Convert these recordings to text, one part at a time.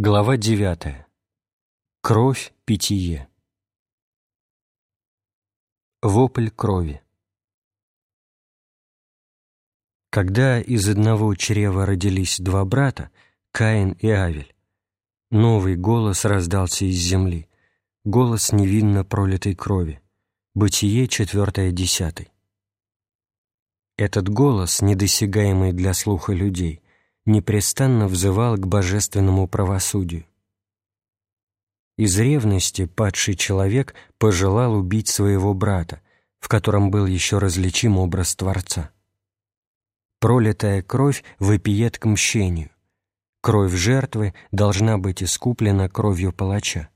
Глава 9. Кровь питье. Вопль крови. Когда из одного чрева родились два брата, Каин и Авель, новый голос раздался из земли, голос невинно пролитой крови. Бытие 4 10. Этот голос, недосягаемый для слуха людей, непрестанно взывал к божественному правосудию. Из ревности падший человек пожелал убить своего брата, в котором был еще различим образ Творца. Пролитая кровь вопиет к мщению. Кровь жертвы должна быть искуплена кровью палача.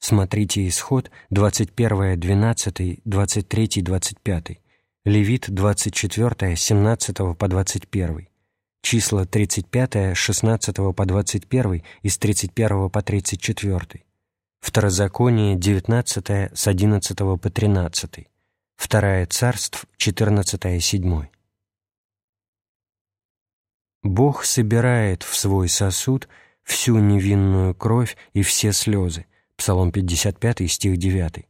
Смотрите исход 21, 12, 23, 25, Левит 24, 17 по 21 числа 35, 16 по 21 и с 31 по 34, Второзаконие 19 с 11 по 13, Второе царств 14 7. Бог собирает в свой сосуд всю невинную кровь и все слезы. Псалом 55, стих 9.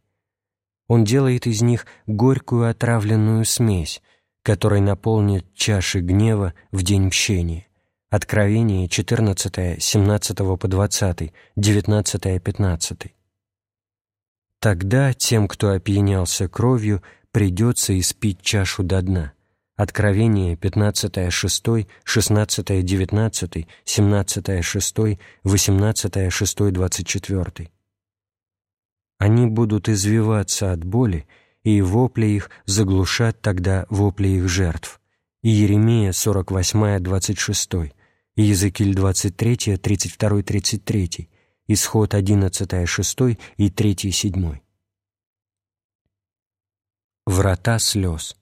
Он делает из них горькую отравленную смесь, который наполнит чаши гнева в день мщения. Откровение 14, 17 по 20, 19, 15. Тогда тем, кто опьянялся кровью, придется испить чашу до дна. Откровение 15, 6, 16, 19, 17, 6, 18, 6, 24. Они будут извиваться от боли и вопли их заглушат тогда вопли их жертв. И Еремия 48, 26, и Езекиль 23, 32, 33, Исход 11, 6 и 3, 7. Врата слез.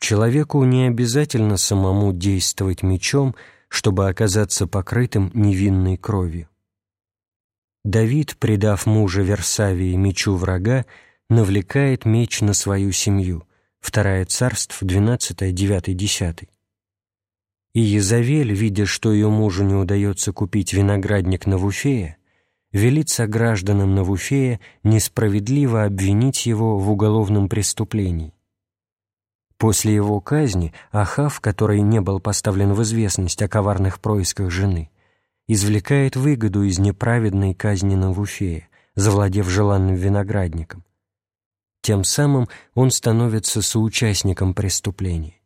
Человеку не обязательно самому действовать мечом, чтобы оказаться покрытым невинной кровью. Давид, предав мужа Версавии мечу врага, навлекает меч на свою семью. Второе царство, 12, 9, 10. И Езавель, видя, что ее мужу не удается купить виноградник Навуфея, велит согражданам Навуфея несправедливо обвинить его в уголовном преступлении. После его казни Ахав, который не был поставлен в известность о коварных происках жены, извлекает выгоду из неправедной казни Навуфея, завладев желанным виноградником. Тем самым он становится соучастником преступления.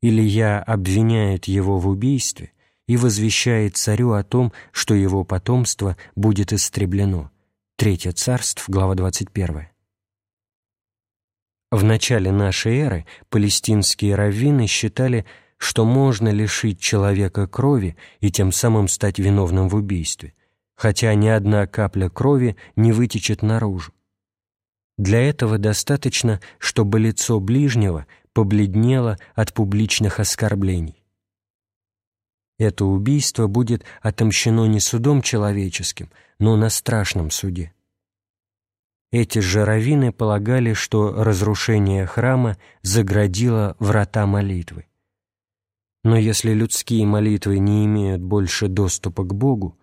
Илья обвиняет его в убийстве и возвещает царю о том, что его потомство будет истреблено. Третье царство, глава 21. В начале нашей эры палестинские раввины считали, что можно лишить человека крови и тем самым стать виновным в убийстве, хотя ни одна капля крови не вытечет наружу. Для этого достаточно, чтобы лицо ближнего побледнело от публичных оскорблений. Это убийство будет отомщено не судом человеческим, но на страшном суде. Эти же раввины полагали, что разрушение храма заградило врата молитвы. Но если людские молитвы не имеют больше доступа к Богу,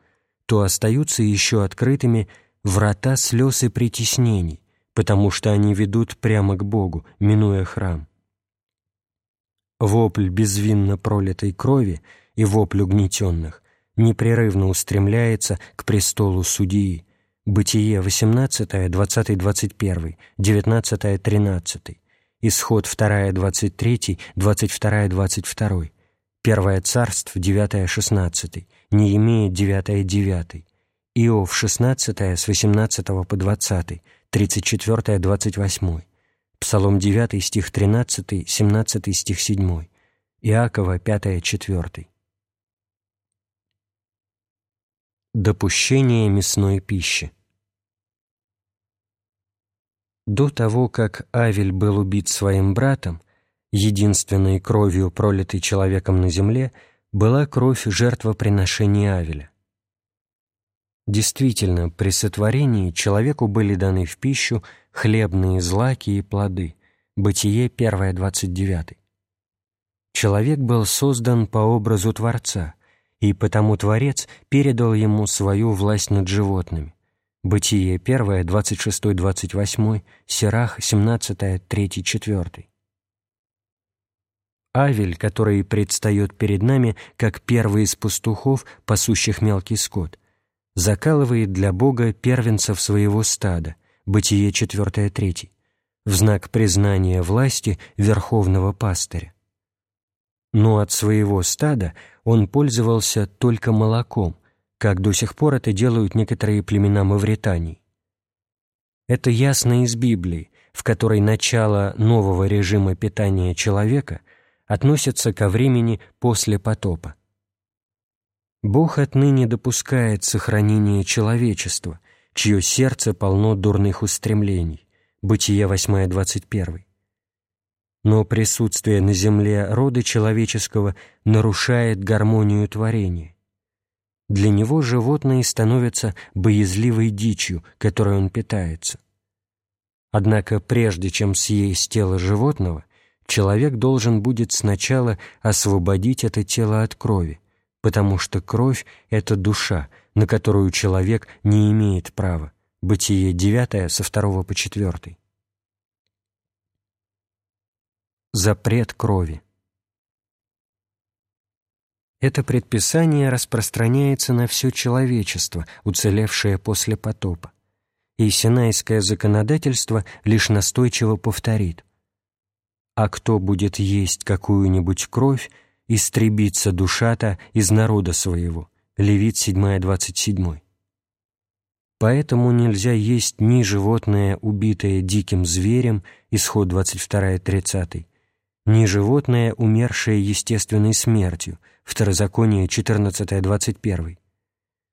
то остаются еще открытыми врата слез и притеснений, потому что они ведут прямо к Богу, минуя храм. Вопль безвинно пролитой крови и вопль угнетенных непрерывно устремляется к престолу судьи. Бытие 18, 20, 21, 19, 13, Исход 2, 23, 22, 22, Первое царство, 9-16, Неемия, 9-9, Иов, 16 с 18 по 20, 34-28, Псалом 9, стих 13, 17 стих 7, Иакова, 5-4. Допущение мясной пищи. До того, как Авель был убит своим братом, единственной кровью, пролитой человеком на земле, была кровь жертвоприношения Авеля. Действительно, при сотворении человеку были даны в пищу хлебные злаки и плоды. Бытие 1, 29. Человек был создан по образу Творца, и потому Творец передал ему свою власть над животными. Бытие 1, 26-28, Сирах 17, 3-4. Авель, который предстает перед нами как первый из пастухов, пасущих мелкий скот, закалывает для Бога первенцев своего стада, Бытие 4.3, в знак признания власти верховного пастыря. Но от своего стада он пользовался только молоком, как до сих пор это делают некоторые племена Мавритании. Это ясно из Библии, в которой начало нового режима питания человека – относятся ко времени после потопа. Бог отныне допускает сохранение человечества, чье сердце полно дурных устремлений. Бытие 8.21. Но присутствие на земле рода человеческого нарушает гармонию творения. Для него животные становятся боязливой дичью, которой он питается. Однако прежде чем съесть тело животного – человек должен будет сначала освободить это тело от крови, потому что кровь — это душа, на которую человек не имеет права. Бытие 9 со 2 по 4. Запрет крови. Это предписание распространяется на все человечество, уцелевшее после потопа. И синайское законодательство лишь настойчиво повторит – а кто будет есть какую-нибудь кровь, истребится душа-то из народа своего». Левит 7.27. Поэтому нельзя есть ни животное, убитое диким зверем, исход 22.30, ни животное, умершее естественной смертью, второзаконие 14.21,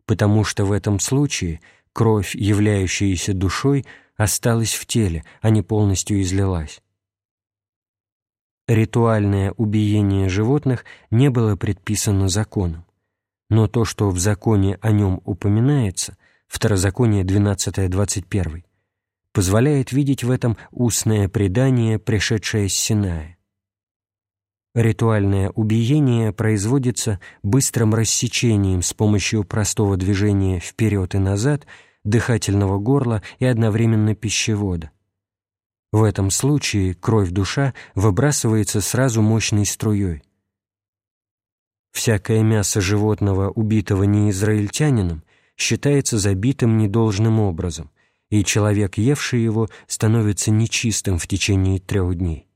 потому что в этом случае кровь, являющаяся душой, осталась в теле, а не полностью излилась ритуальное убиение животных не было предписано законом, но то, что в законе о нем упоминается, Второзаконие 12-21, позволяет видеть в этом устное предание, пришедшее с Синая. Ритуальное убиение производится быстрым рассечением с помощью простого движения вперед и назад, дыхательного горла и одновременно пищевода. В этом случае кровь-душа выбрасывается сразу мощной струей. Всякое мясо животного, убитого неизраильтянином, считается забитым недолжным образом, и человек, евший его, становится нечистым в течение трех дней.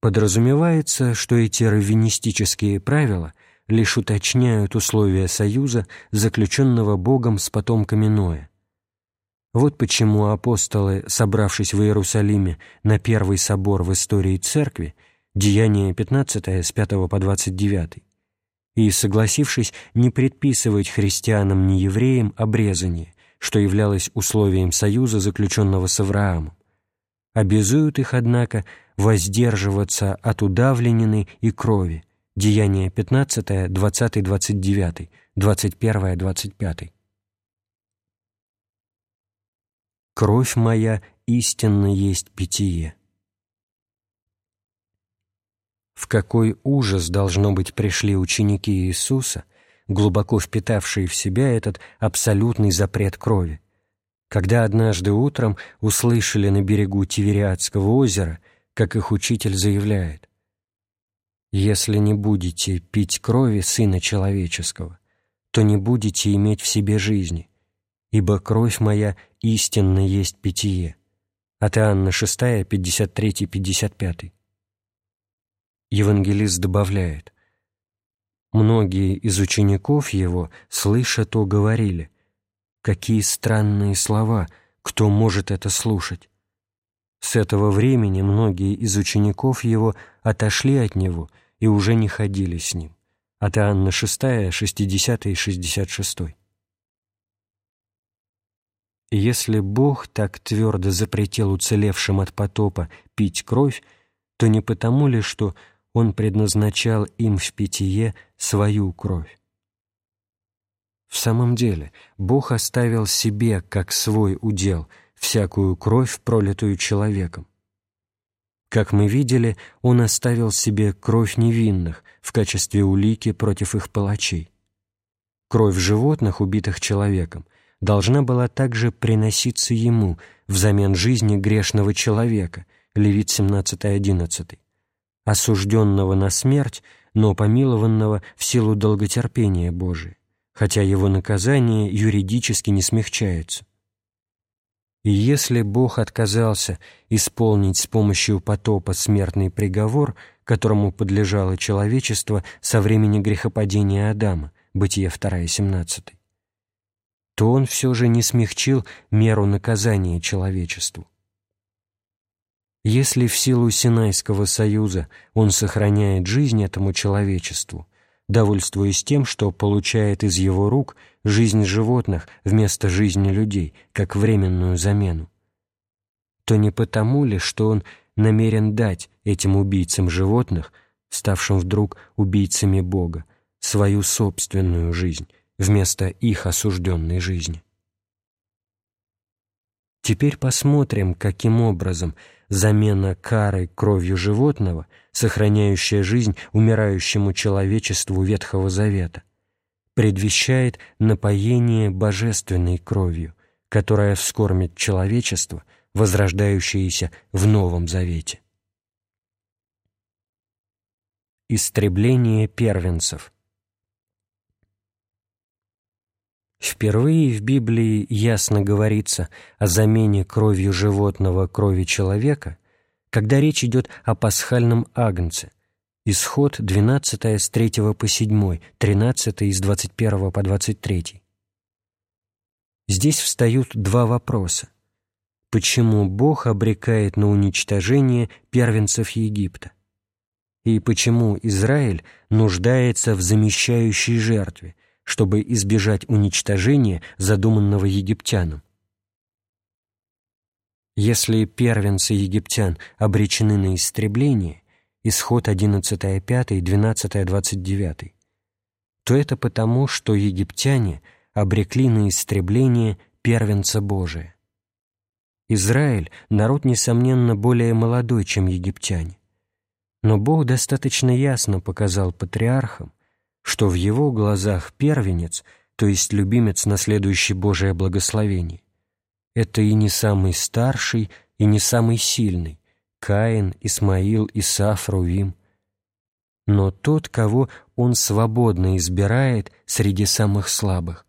Подразумевается, что эти раввинистические правила лишь уточняют условия союза, заключенного Богом с потомками Ноя, вот почему апостолы, собравшись в Иерусалиме на первый собор в истории церкви, Деяние 15 с 5 по 29, и согласившись не предписывать христианам ни евреям обрезание, что являлось условием союза, заключенного с Авраамом, обязуют их, однако, воздерживаться от удавленины и крови. Деяние 15, 20-29, 21-25. Кровь моя истинно есть питье. В какой ужас, должно быть, пришли ученики Иисуса, глубоко впитавшие в себя этот абсолютный запрет крови, когда однажды утром услышали на берегу Тивериадского озера, как их учитель заявляет, «Если не будете пить крови Сына Человеческого, то не будете иметь в себе жизни, ибо кровь моя истинно есть питье». От Иоанна 6, 53-55. Евангелист добавляет, «Многие из учеников его, слыша то, говорили, «Какие странные слова! Кто может это слушать?» С этого времени многие из учеников его отошли от него и уже не ходили с ним. От Иоанна 6, 60 и 66. Если Бог так твердо запретил уцелевшим от потопа пить кровь, то не потому ли, что Он предназначал им в питье свою кровь? В самом деле, Бог оставил себе, как свой удел, всякую кровь, пролитую человеком. как мы видели, он оставил себе кровь невинных в качестве улики против их палачей. Кровь животных, убитых человеком, должна была также приноситься ему взамен жизни грешного человека, Левит 17.11, осужденного на смерть, но помилованного в силу долготерпения Божия, хотя его наказание юридически не смягчается. И если Бог отказался исполнить с помощью потопа смертный приговор, которому подлежало человечество со времени грехопадения Адама, Бытие 2.17, то он все же не смягчил меру наказания человечеству. Если в силу Синайского союза он сохраняет жизнь этому человечеству, довольствуясь тем, что получает из его рук жизнь животных вместо жизни людей, как временную замену, то не потому ли, что он намерен дать этим убийцам животных, ставшим вдруг убийцами Бога, свою собственную жизнь вместо их осужденной жизни. Теперь посмотрим, каким образом замена кары кровью животного, сохраняющая жизнь умирающему человечеству Ветхого Завета, предвещает напоение божественной кровью, которая вскормит человечество, возрождающееся в Новом Завете. Истребление первенцев – Впервые в Библии ясно говорится о замене кровью животного крови человека, когда речь идет о пасхальном агнце. Исход 12 с 3 по 7, 13 из 21 по 23. Здесь встают два вопроса. Почему Бог обрекает на уничтожение первенцев Египта? И почему Израиль нуждается в замещающей жертве – чтобы избежать уничтожения, задуманного египтянам. Если первенцы египтян обречены на истребление, исход 11.5, 12.29, то это потому, что египтяне обрекли на истребление первенца Божия. Израиль – народ, несомненно, более молодой, чем египтяне. Но Бог достаточно ясно показал патриархам, что в его глазах первенец, то есть любимец, наследующий Божие благословение, это и не самый старший, и не самый сильный, Каин, Исмаил, Исаф, Рувим, но тот, кого он свободно избирает среди самых слабых,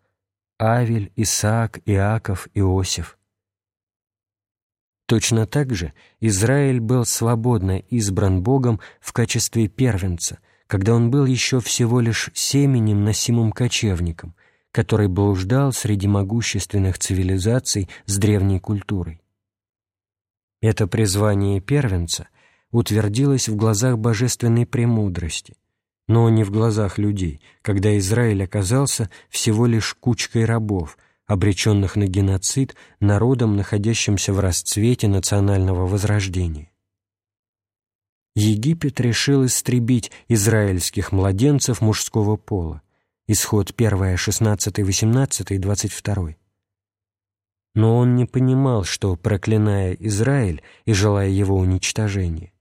Авель, Исаак, Иаков, Иосиф. Точно так же Израиль был свободно избран Богом в качестве первенца, когда он был еще всего лишь семенем носимым кочевником, который блуждал среди могущественных цивилизаций с древней культурой. Это призвание первенца утвердилось в глазах божественной премудрости, но не в глазах людей, когда Израиль оказался всего лишь кучкой рабов, обреченных на геноцид народом, находящимся в расцвете национального возрождения. Египет решил истребить израильских младенцев мужского пола. Исход 1, 16, 18, 22. Но он не понимал, что, проклиная Израиль и желая его уничтожения,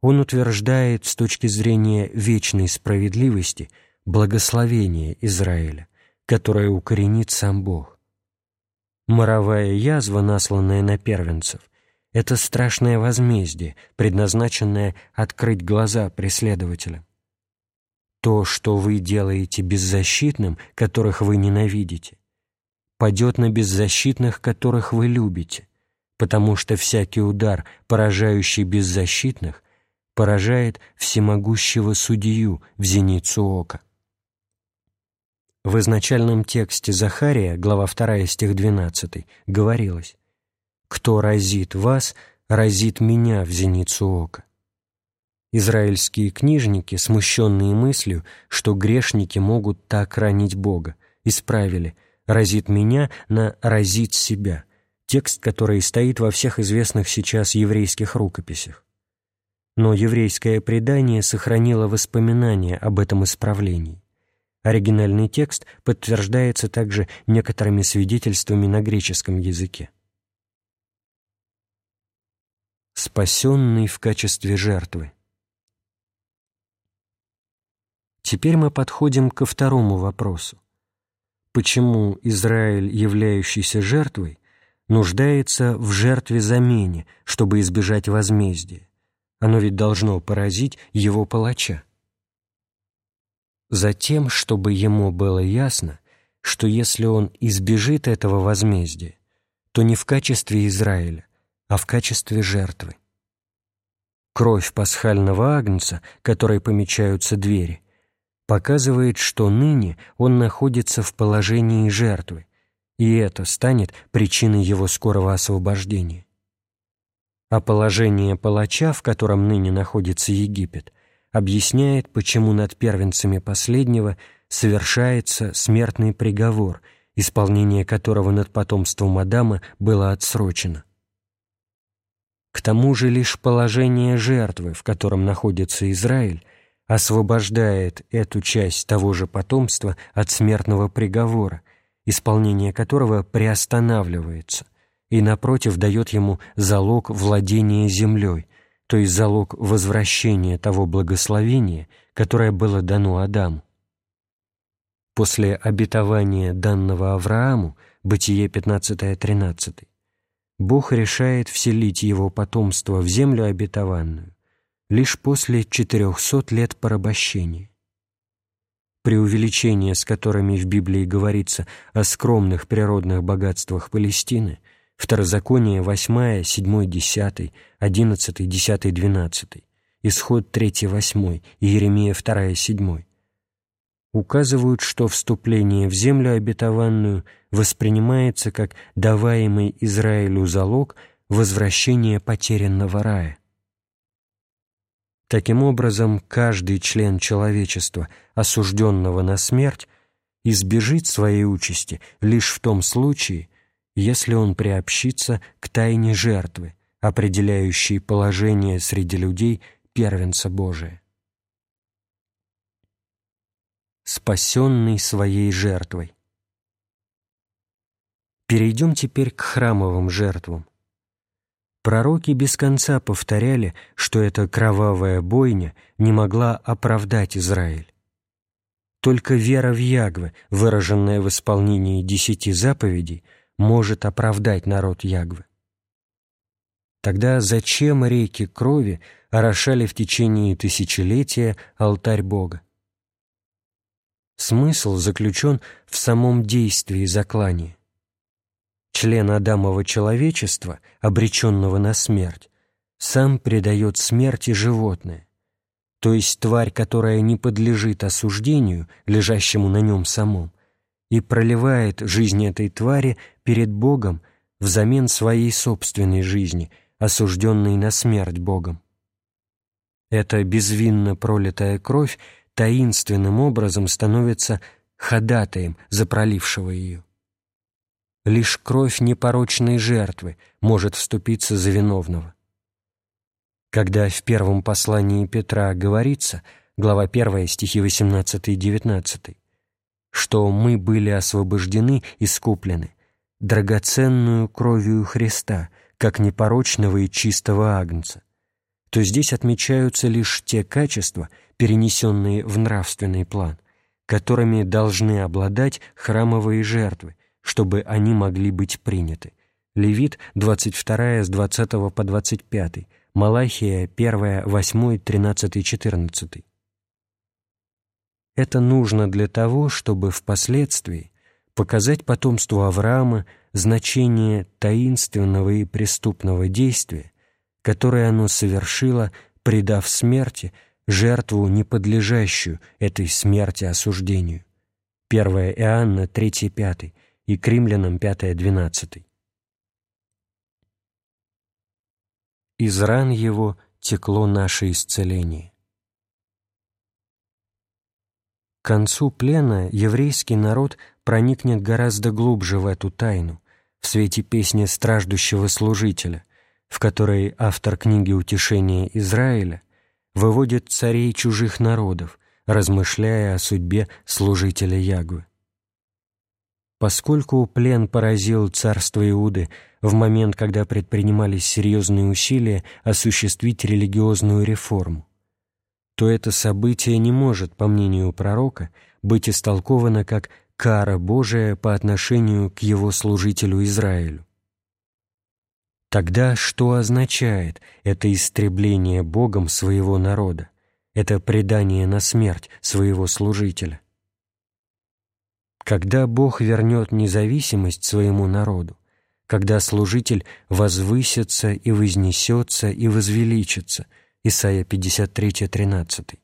он утверждает с точки зрения вечной справедливости благословение Израиля, которое укоренит сам Бог. Моровая язва, насланная на первенцев, это страшное возмездие, предназначенное открыть глаза преследователям. То, что вы делаете беззащитным, которых вы ненавидите, падет на беззащитных, которых вы любите, потому что всякий удар, поражающий беззащитных, поражает всемогущего судью в зеницу ока. В изначальном тексте Захария, глава 2, стих 12, говорилось кто разит вас, разит меня в зеницу ока. Израильские книжники, смущенные мыслью, что грешники могут так ранить Бога, исправили «разит меня» на «разит себя», текст, который стоит во всех известных сейчас еврейских рукописях. Но еврейское предание сохранило воспоминания об этом исправлении. Оригинальный текст подтверждается также некоторыми свидетельствами на греческом языке. Спасенный в качестве жертвы. Теперь мы подходим ко второму вопросу. Почему Израиль, являющийся жертвой, нуждается в жертве-замене, чтобы избежать возмездия? Оно ведь должно поразить его палача. Затем, чтобы ему было ясно, что если он избежит этого возмездия, то не в качестве Израиля, а в качестве жертвы. Кровь пасхального агнца, которой помечаются двери, показывает, что ныне он находится в положении жертвы, и это станет причиной его скорого освобождения. А положение палача, в котором ныне находится Египет, объясняет, почему над первенцами последнего совершается смертный приговор, исполнение которого над потомством Адама было отсрочено. К тому же лишь положение жертвы, в котором находится Израиль, освобождает эту часть того же потомства от смертного приговора, исполнение которого приостанавливается, и, напротив, дает ему залог владения землей, то есть залог возвращения того благословения, которое было дано Адаму. После обетования данного Аврааму, Бытие 15-13, Бог решает вселить его потомство в землю обетованную лишь после 400 лет порабощения. Преувеличения, с которыми в Библии говорится о скромных природных богатствах Палестины, Второзаконие 8, 7, 10, 11, 10, 12, Исход 3, 8 и Еремия 2, 7, указывают, что вступление в землю обетованную воспринимается как даваемый Израилю залог возвращения потерянного рая. Таким образом, каждый член человечества, осужденного на смерть, избежит своей участи лишь в том случае, если он приобщится к тайне жертвы, определяющей положение среди людей первенца Божия. Спасенный своей жертвой. Перейдем теперь к храмовым жертвам. Пророки без конца повторяли, что эта кровавая бойня не могла оправдать Израиль. Только вера в Ягве, выраженная в исполнении десяти заповедей, может оправдать народ Ягвы. Тогда зачем реки крови орошали в течение тысячелетия алтарь Бога? Смысл заключен в самом действии заклания. Член Адамова человечества, обреченного на смерть, сам предает смерти животное, то есть тварь, которая не подлежит осуждению, лежащему на нем самом, и проливает жизнь этой твари перед Богом взамен своей собственной жизни, осужденной на смерть Богом. Эта безвинно пролитая кровь таинственным образом становится ходатаем за пролившего ее. Лишь кровь непорочной жертвы может вступиться за виновного. Когда в первом послании Петра говорится, глава 1, стихи 18 и 19, что мы были освобождены и скуплены драгоценную кровью Христа, как непорочного и чистого агнца, то здесь отмечаются лишь те качества, перенесенные в нравственный план, которыми должны обладать храмовые жертвы, чтобы они могли быть приняты. Левит 22 с 20 по 25, Малахия 1, 8, 13, 14. Это нужно для того, чтобы впоследствии показать потомству Авраама значение таинственного и преступного действия, которое оно совершило, предав смерти жертву, не подлежащую этой смерти осуждению. 1 Иоанна 3-5 и к римлянам 5-12. Из ран его текло наше исцеление. К концу плена еврейский народ проникнет гораздо глубже в эту тайну, в свете песни страждущего служителя, в которой автор книги «Утешение Израиля» выводит царей чужих народов, размышляя о судьбе служителя Ягвы. Поскольку плен поразил царство Иуды в момент, когда предпринимались серьезные усилия осуществить религиозную реформу, то это событие не может, по мнению пророка, быть истолковано как кара Божия по отношению к его служителю Израилю. Тогда что означает это истребление Богом своего народа, это предание на смерть своего служителя? Когда Бог вернет независимость своему народу, когда служитель возвысится и вознесется и возвеличится, Исайя 53:13.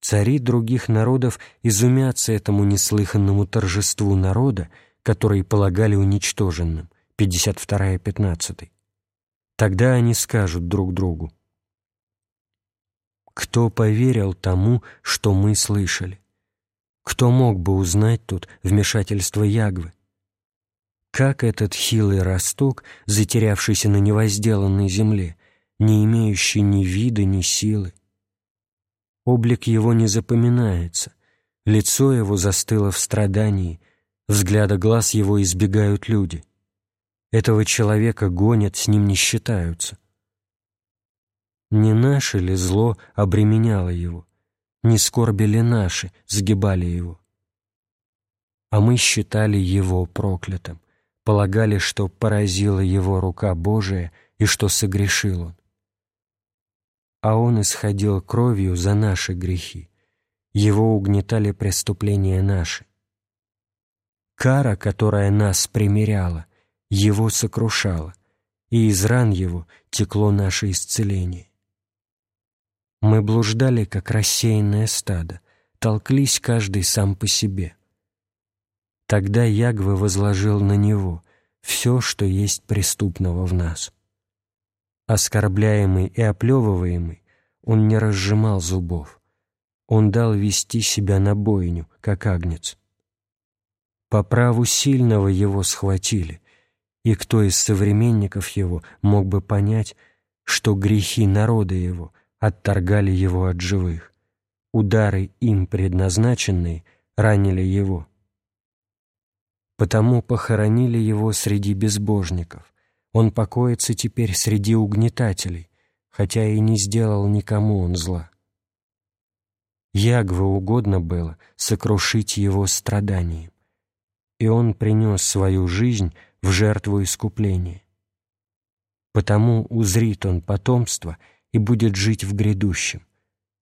Цари других народов изумятся этому неслыханному торжеству народа, который полагали уничтоженным, 52:15. Тогда они скажут друг другу: Кто поверил тому, что мы слышали? Кто мог бы узнать тут вмешательство Ягвы? Как этот хилый росток, затерявшийся на невозделанной земле, не имеющий ни вида, ни силы? Облик его не запоминается, лицо его застыло в страдании, взгляда глаз его избегают люди. Этого человека гонят, с ним не считаются. Не наше ли зло обременяло его? Не скорби ли наши сгибали его? А мы считали его проклятым, полагали, что поразила его рука Божия и что согрешил он. А он исходил кровью за наши грехи, его угнетали преступления наши. Кара, которая нас примиряла, его сокрушала, и из ран его текло наше исцеление. Мы блуждали, как рассеянное стадо, толклись каждый сам по себе. Тогда Ягвы возложил на него все, что есть преступного в нас. Оскорбляемый и оплевываемый, он не разжимал зубов. Он дал вести себя на бойню, как агнец. По праву сильного его схватили, и кто из современников его мог бы понять, что грехи народа его — отторгали его от живых. Удары, им предназначенные, ранили его. Потому похоронили его среди безбожников. Он покоится теперь среди угнетателей, хотя и не сделал никому он зла. Ягве угодно было сокрушить его страданием, и он принес свою жизнь в жертву искупления. Потому узрит он потомство — и будет жить в грядущем.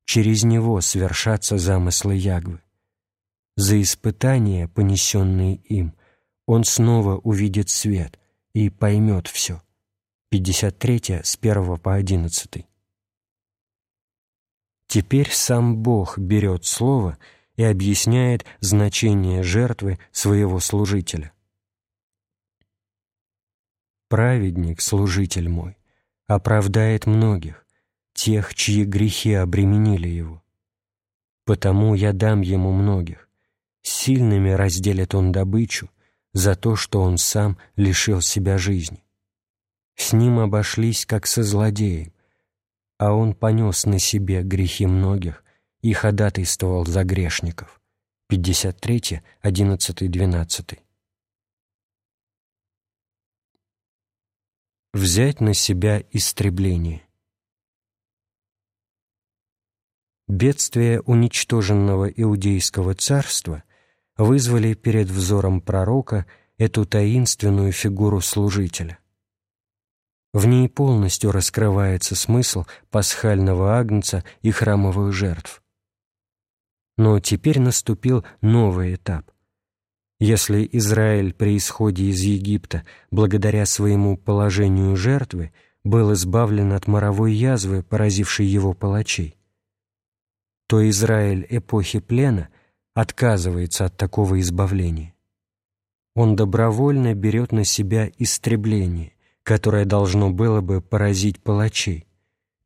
Через него свершатся замыслы Ягвы. За испытания, понесенные им, он снова увидит свет и поймет все. 53 с 1 по 11. Теперь сам Бог берет слово и объясняет значение жертвы своего служителя. Праведник, служитель мой, оправдает многих, тех, чьи грехи обременили его. Потому я дам ему многих. Сильными разделит он добычу за то, что он сам лишил себя жизни. С ним обошлись, как со злодеем, а он понес на себе грехи многих и ходатайствовал за грешников. 53, 11, 12. Взять на себя истребление. Бедствия уничтоженного иудейского царства вызвали перед взором пророка эту таинственную фигуру служителя. В ней полностью раскрывается смысл пасхального агнца и храмовых жертв. Но теперь наступил новый этап. Если Израиль при исходе из Египта, благодаря своему положению жертвы, был избавлен от моровой язвы, поразившей его палачей, то Израиль эпохи плена отказывается от такого избавления. Он добровольно берет на себя истребление, которое должно было бы поразить палачей,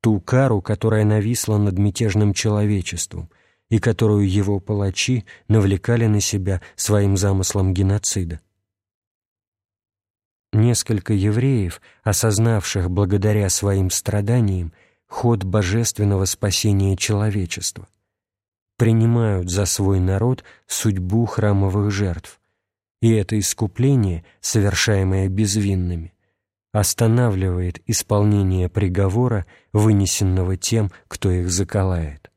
ту кару, которая нависла над мятежным человечеством и которую его палачи навлекали на себя своим замыслом геноцида. Несколько евреев, осознавших благодаря своим страданиям ход божественного спасения человечества, принимают за свой народ судьбу храмовых жертв, И это искупление, совершаемое безвинными, останавливает исполнение приговора, вынесенного тем, кто их заколает.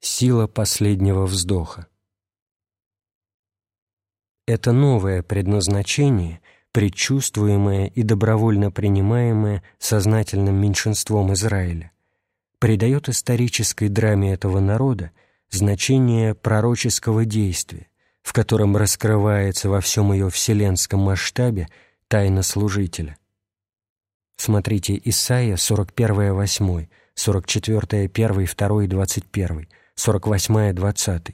Сила последнего вздоха. Это новое предназначение, предчувствуемое и добровольно принимаемое сознательным меньшинством Израиля, придает исторической драме этого народа значение пророческого действия, в котором раскрывается во всем ее вселенском масштабе тайна служителя. Смотрите Исайя 41, 8, 44, 1, 2, 21, 48, 20,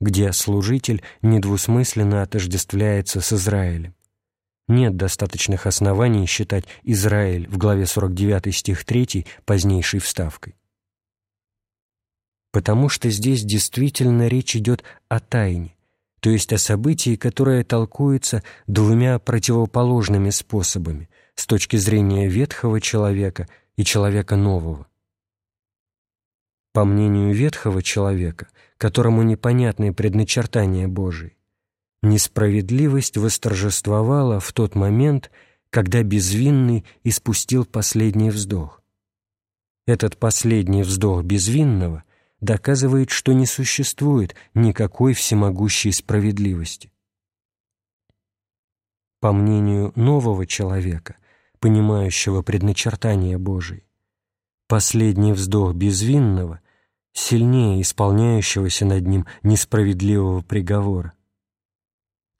где служитель недвусмысленно отождествляется с Израилем. Нет достаточных оснований считать Израиль в главе 49 стих 3 позднейшей вставкой. Потому что здесь действительно речь идет о тайне, то есть о событии, которое толкуется двумя противоположными способами с точки зрения ветхого человека и человека нового. По мнению ветхого человека, которому непонятны предначертания Божии, несправедливость восторжествовала в тот момент, когда безвинный испустил последний вздох. Этот последний вздох безвинного доказывает, что не существует никакой всемогущей справедливости. По мнению нового человека, понимающего предначертание Божие, последний вздох безвинного сильнее исполняющегося над ним несправедливого приговора.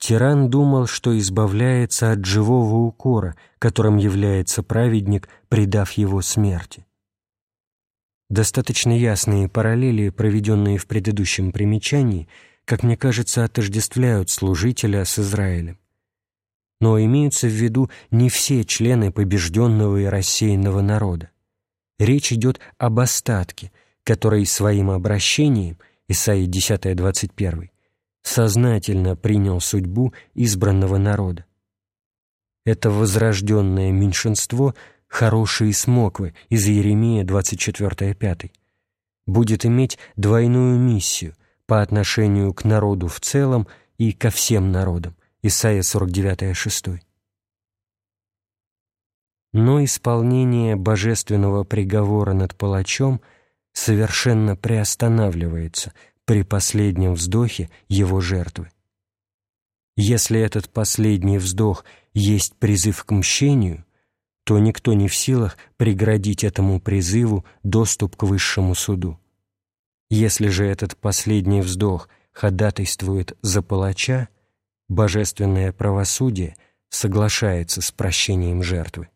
Тиран думал, что избавляется от живого укора, которым является праведник, предав его смерти. Достаточно ясные параллели, проведенные в предыдущем примечании, как мне кажется, отождествляют служителя с Израилем. Но имеются в виду не все члены побежденного и рассеянного народа. Речь идет об остатке, который своим обращением, Исаии 10.21, сознательно принял судьбу избранного народа. Это возрожденное меньшинство – хорошие смоквы из Иеремии 24.5, будет иметь двойную миссию по отношению к народу в целом и ко всем народам. Исайя 49.6. Но исполнение божественного приговора над палачом совершенно приостанавливается при последнем вздохе его жертвы. Если этот последний вздох есть призыв к мщению – то никто не в силах преградить этому призыву доступ к высшему суду. Если же этот последний вздох ходатайствует за палача, божественное правосудие соглашается с прощением жертвы.